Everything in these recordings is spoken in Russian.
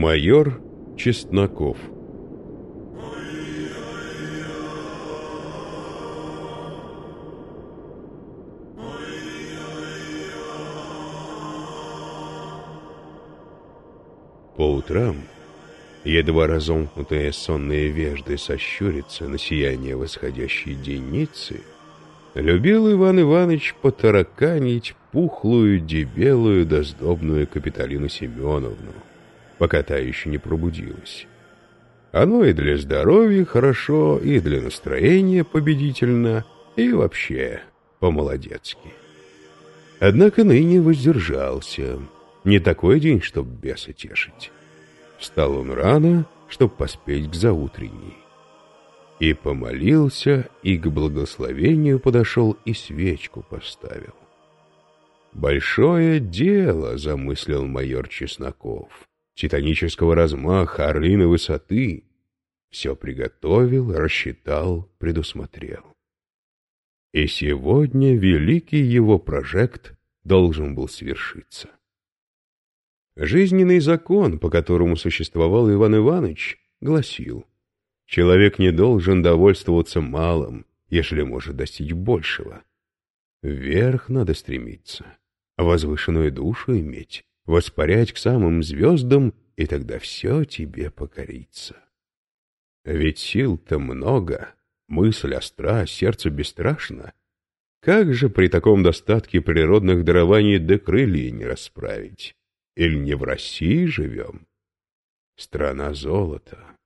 Майор Чесноков. По утрам, едва разомкнутые сонные вежды сощурятся на сияние восходящей денницы, любил Иван Иванович потараканить пухлую, дебелую, доздобную Капиталину Семеновну, пока та еще не пробудилась. Оно и для здоровья хорошо, и для настроения победительно, и вообще по-молодецки. Однако ныне воздержался. Не такой день, чтоб беса тешить. Встал он рано, чтоб поспеть к заутренней. И помолился, и к благословению подошел, и свечку поставил. Большое дело, замыслил майор Чесноков титанического размаха, орлиной высоты. Все приготовил, рассчитал, предусмотрел. И сегодня великий его прожект должен был свершиться. Жизненный закон, по которому существовал Иван Иванович, гласил, человек не должен довольствоваться малым, если может достичь большего. Вверх надо стремиться, возвышенную душу иметь, воспарять к самым звездам, и тогда все тебе покорится. Ведь сил-то много, мысль остра, сердце бесстрашно. Как же при таком достатке природных дарований до крылья не расправить? Или не в России живем? Страна золота.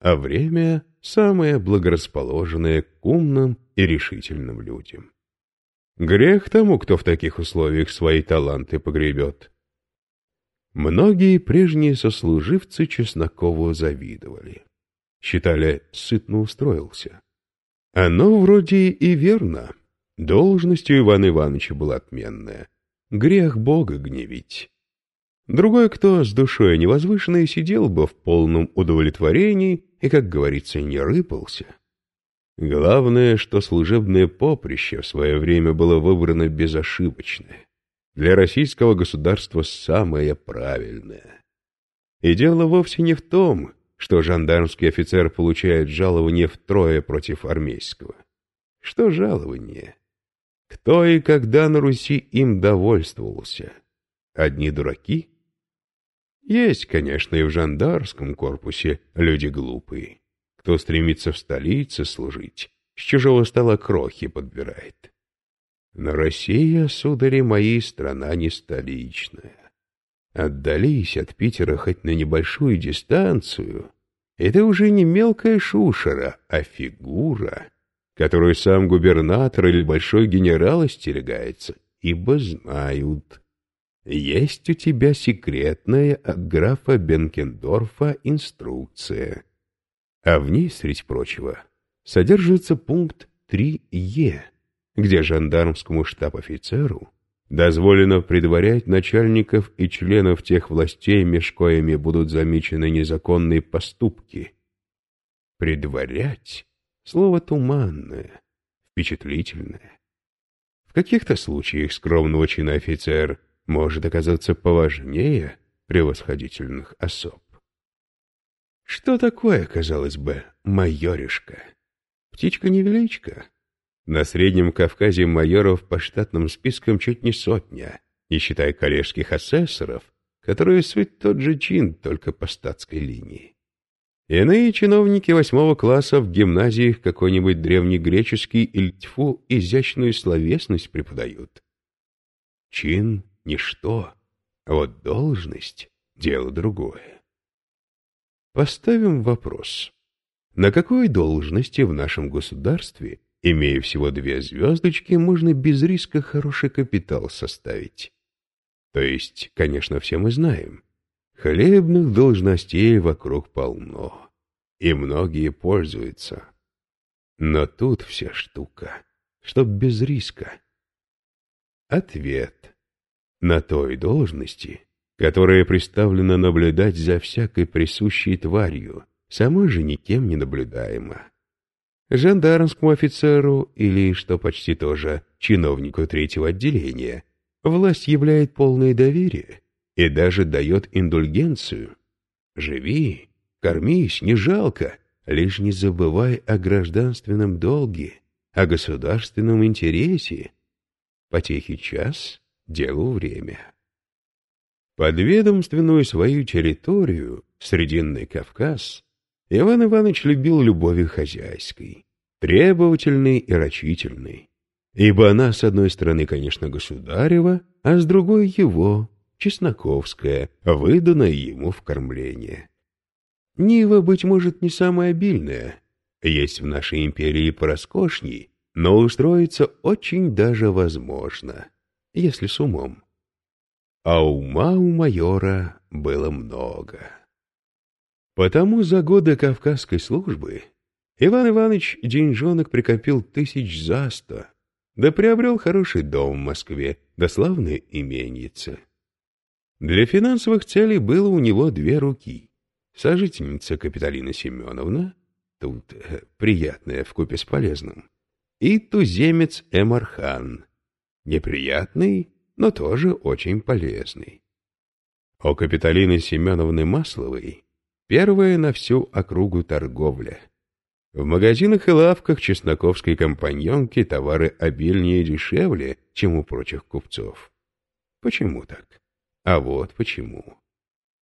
А время самое благорасположенное к умным и решительным людям. Грех тому, кто в таких условиях свои таланты погребет. Многие прежние сослуживцы Чеснокову завидовали. Считали, сытно устроился. Оно вроде и верно. Должность у Ивана Ивановича была отменная. Грех Бога гневить. Другой, кто с душой невозвышенной, сидел бы в полном удовлетворении и, как говорится, не рыпался. Главное, что служебное поприще в свое время было выбрано безошибочное для российского государства самое правильное. И дело вовсе не в том, что жандармский офицер получает жалование втрое против армейского. Что жалование? Кто и когда на Руси им довольствовался? Одни дураки? Есть, конечно, и в жандарском корпусе люди глупые, кто стремится в столице служить, с чужого стола крохи подбирает. Но Россия, судари мои, страна не столичная. Отдались от Питера хоть на небольшую дистанцию, это уже не мелкая шушера, а фигура, которую сам губернатор или большой генерал остерегается, ибо знают. Есть у тебя секретная от графа Бенкендорфа инструкция. А в ней, среди прочего, содержится пункт 3Е где жандармскому штаб-офицеру дозволено предварять начальников и членов тех властей, меж коями будут замечены незаконные поступки. Предварять — слово туманное, впечатлительное. В каких-то случаях скромного чина офицер может оказаться поважнее превосходительных особ. Что такое, казалось бы, майоришка? Птичка-невеличка, на Среднем Кавказе майоров по штатным спискам чуть не сотня, не считая коллежских асессоров, которые суть тот же чин, только по статской линии. Иные чиновники восьмого класса в гимназиях какой-нибудь древнегреческий или тьфу изящную словесность преподают. Чин — ничто, а вот должность — дело другое. Поставим вопрос. На какой должности в нашем государстве Имея всего две звездочки, можно без риска хороший капитал составить. То есть, конечно, все мы знаем, хлебных должностей вокруг полно, и многие пользуются. Но тут вся штука, чтоб без риска. Ответ. На той должности, которая представлена наблюдать за всякой присущей тварью, самой же никем не наблюдаема жандармскому офицеру или, что почти тоже, чиновнику третьего отделения, власть являет полное доверие и даже дает индульгенцию. Живи, кормись, не жалко, лишь не забывай о гражданственном долге, о государственном интересе. Потехи час, делу время. Подведомственную свою территорию, Срединный Кавказ, Иван Иванович любил любовью хозяйской, требовательной и рачительной, ибо она, с одной стороны, конечно, государева, а с другой его, чесноковская, выданная ему в кормление. Нива, быть может, не самая обильная, есть в нашей империи пороскошней, но устроиться очень даже возможно, если с умом. А ума у майора было много. Потому за годы кавказской службы Иван Иванович деньжонок прикопил тысяч за сто, да приобрел хороший дом в Москве, да славное именьице. Для финансовых целей было у него две руки. Сожительница Капиталина Семеновна, тут э, приятная вкупе с полезным, и туземец Эмархан, неприятный, но тоже очень полезный. У Капиталины Семеновны Масловой первая на всю округу торговля. В магазинах и лавках чесноковской компаньонки товары обильнее и дешевле, чем у прочих купцов. Почему так? А вот почему.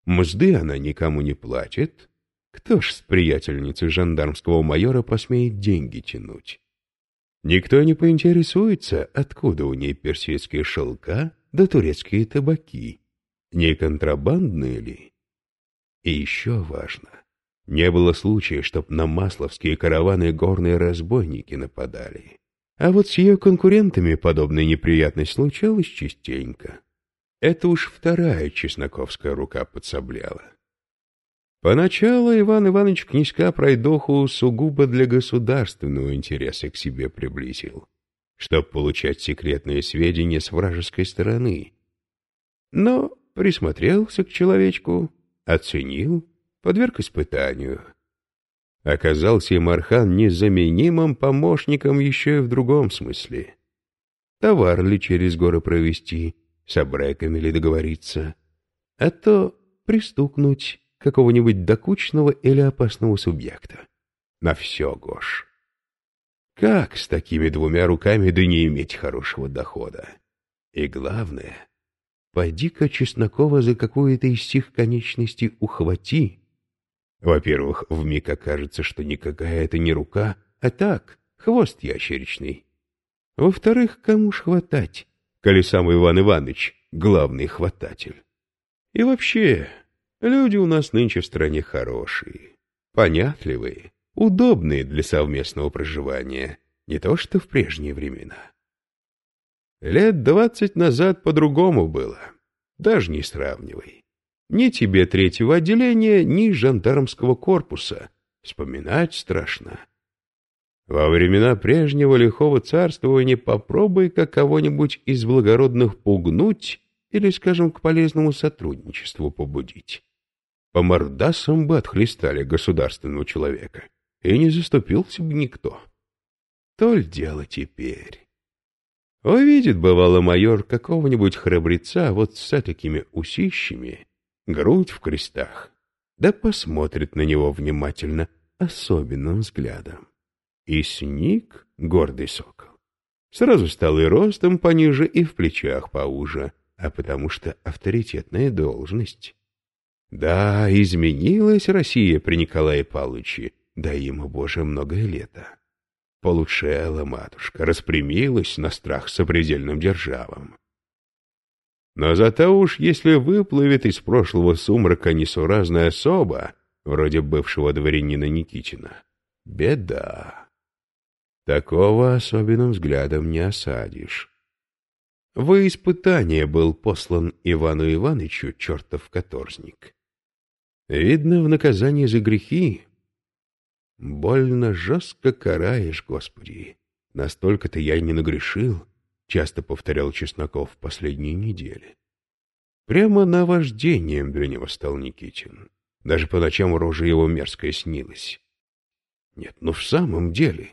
Мзды она никому не платит. Кто ж с приятельницей жандармского майора посмеет деньги тянуть? Никто не поинтересуется, откуда у ней персидские шелка да турецкие табаки. Не контрабандные ли? И еще важно, не было случая, чтоб на масловские караваны горные разбойники нападали. А вот с ее конкурентами подобная неприятность случалась частенько. Это уж вторая чесноковская рука подсобляла. Поначалу Иван Иванович князька пройдоху сугубо для государственного интереса к себе приблизил, чтобы получать секретные сведения с вражеской стороны. Но присмотрелся к человечку, оценил, подверг испытанию. Оказался Мархан незаменимым помощником еще и в другом смысле. Товар ли через горы провести, с абреками ли договориться, а то пристукнуть какого-нибудь докучного или опасного субъекта. На все, Гош. Как с такими двумя руками да не иметь хорошего дохода? И главное, пойди-ка Чеснокова за какую-то из сих конечностей ухвати. Во-первых, вмиг окажется, что никакая это не рука, а так, хвост ящеричный. Во-вторых, кому ж хватать? коли сам Иван Иванович главный хвататель. И вообще, люди у нас нынче в стране хорошие, понятливые, удобные для совместного проживания, не то что в прежние времена. Лет двадцать назад по-другому было, даже не сравнивай. Ни тебе третьего отделения, ни жандармского корпуса. Вспоминать страшно. Во времена прежнего лихого царствования попробуй-ка кого-нибудь из благородных пугнуть или, скажем, к полезному сотрудничеству побудить. По мордасам бы отхлестали государственного человека, и не заступился бы никто. То ли дело теперь. Увидит, бывало, майор какого-нибудь храбреца вот с такими усищами, грудь в крестах, да посмотрит на него внимательно, особенным взглядом. И сник гордый сокол. Сразу стал и ростом пониже, и в плечах поуже, а потому что авторитетная должность. Да, изменилась Россия при Николае Павловиче, да ему, Боже, многое лето. Получшела матушка, распрямилась на страх сопредельным державам. Но зато уж если выплывет из прошлого сумрака несуразная особа, вроде бывшего дворянина Никитина, беда. Такого особенным взглядом не осадишь. Во испытание был послан Ивану Ивановичу чертов каторжник. Видно, в наказание за грехи больно жестко караешь, Господи. Настолько-то я и не нагрешил, часто повторял Чесноков в последние недели. Прямо наваждением для него стал Никитин. Даже по ночам рожа его мерзкая снилась. Нет, ну в самом деле,